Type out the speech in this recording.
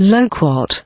Loquat.